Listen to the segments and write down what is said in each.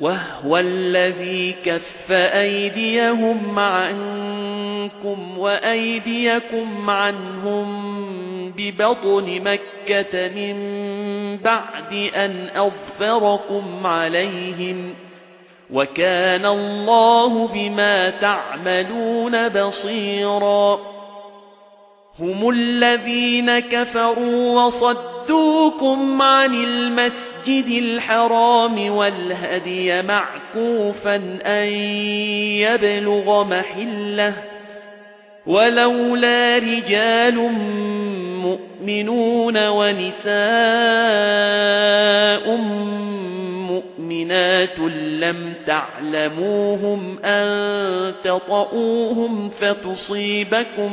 وهو الذي كف أيديهم عنكم وأيديكم عنهم ببطن مكة من بعد أن أظفركم عليهم وكان الله بما تعملون بصيرا هم الذين كفروا وصدوكم عن المسجد الحرام والهدي معكوفا أن يبلغ محله ولولا رجال مؤمنون ونساء مؤمنات لم تعلموهم أن تطؤوهم فتصيبكم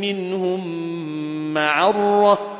منهم معرة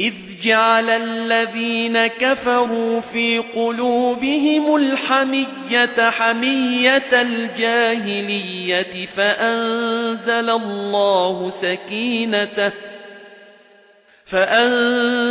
إذ جعل الذين كفروا في قلوبهم الحمية حمية الجاهلية فأنزل الله سكينته فأنزل